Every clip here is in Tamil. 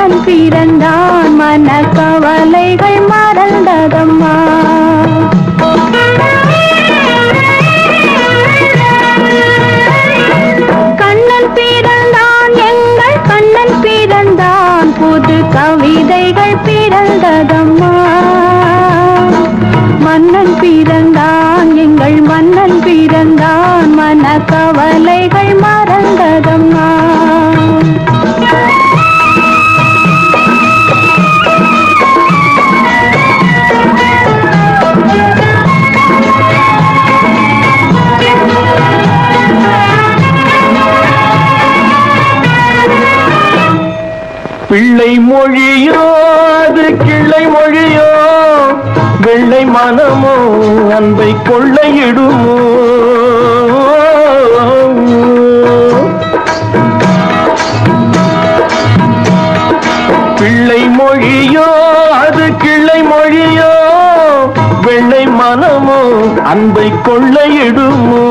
மகன் பிறந்தான் மன கவலைகள் மறந்ததம்மா. கண்ணன் பிறந்தான் எங்கள் கண்ணன் பிறந்தான் புது கவிதைகள் பிறந்ததம்மா. மன்னன் பிறந்தான் எங்கள் மன்னன் பிறந்தான் மன கவலைகள் மற மொழியோ அது கிள்ளை மொழியோ வெள்ளை மனமோ அன்பை கொள்ளையிடுமோ. பிள்ளை மொழியோ அது கிளை மொழியோ வெள்ளை மனமோ அன்பை கொள்ளையிடுமோ.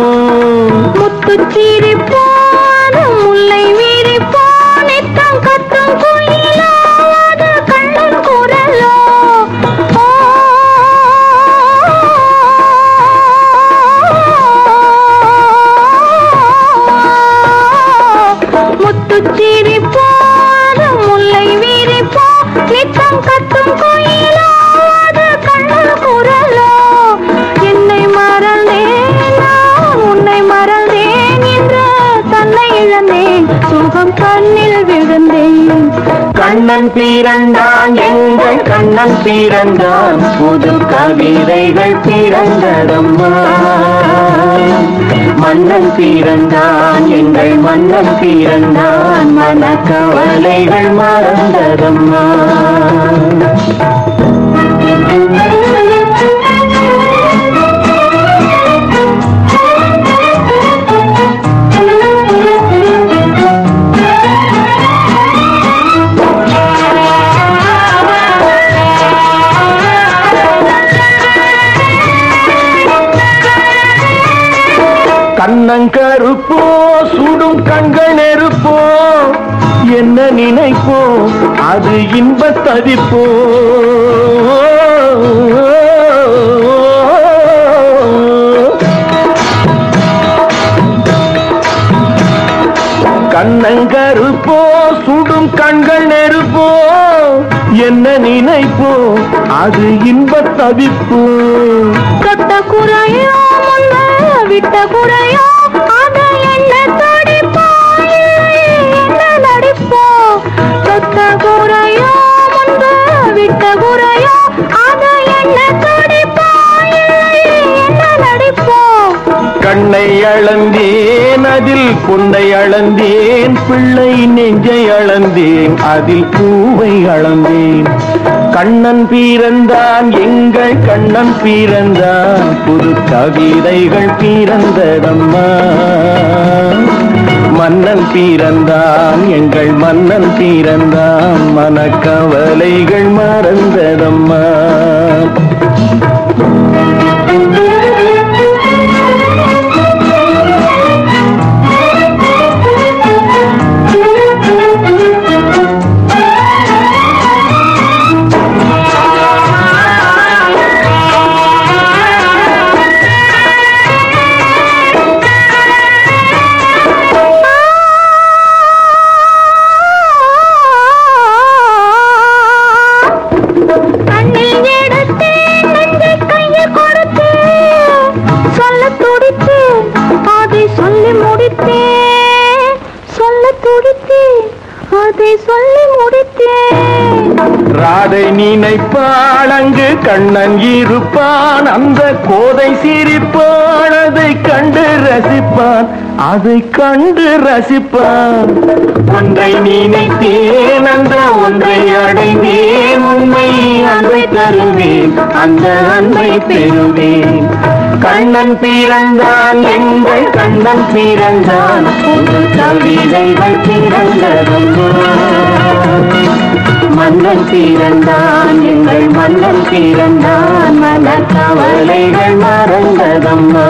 முத்துச்சீரி போன முல்லை மீறி போனித்தம் கத்தும் குயிலாத மோகம் கண்ணில் விழுந்தேன். கண்ணன் பிறந்தான் எங்கள் கண்ணன் பிறந்தான். புது கவிதைகள் பிறந்ததம்மா. மன்னன் பிறந்தான் எங்கள் மன்னன் பிறந்தான். கவலைகள் மறந்ததம்மா. கண்ணங்கருப்போ சுடும் கண்கள் நெருப்போ என்ன நினைப்போ அது இன்ப ததிப்போ. கண்ணங்கருப்போ சுடும் கண்கள் நெருப்போ என்ன நினைப்போ அது இன்ப தவிப்போ விட்ட உரையோ அத என்ன தடிப்போ என்ன நடிப்போ கண்ணை அளந்தேன் அதில் பொன்னை அளந்தேன் பிள்ளை நெஞ்சை அளந்தேன் அதில் பூவை அளந்தேன். கண்ணன் பீரந்தான் எங்கள் கண்ணன் பீரந்தான் புது கவிதைகள் பிறந்ததம்மா. மன்னன் பிறந்தான் எங்கள் மன்னன் பிறந்தான் மனக்கவலைகள் மறந்ததம்மா. சொல்லி முடித்தேன். ராதை நினைப்பாளங்கு கண்ணன் இருப்பான். அந்த கோதை சிரிப்பானதை கண்டு ரசிப்பான். அதை கண்டு ரசிப்பான் ஒன்றை நினைத்தேன் அந்த ஒன்றை அடைந்தேன். உண்மை அன்பை தருவேன் அந்த அன்பை பெறுவேன். கண்ணன் பிறந்தான் எங்கள் கண்ணன் பிறந்தான். புது கவிதைகள் பிறந்ததம்மா மன்னன் பிறந்தான் எங்கள் மன்னன் பிறந்தான். மன கவலைகள் மறந்ததம்மா.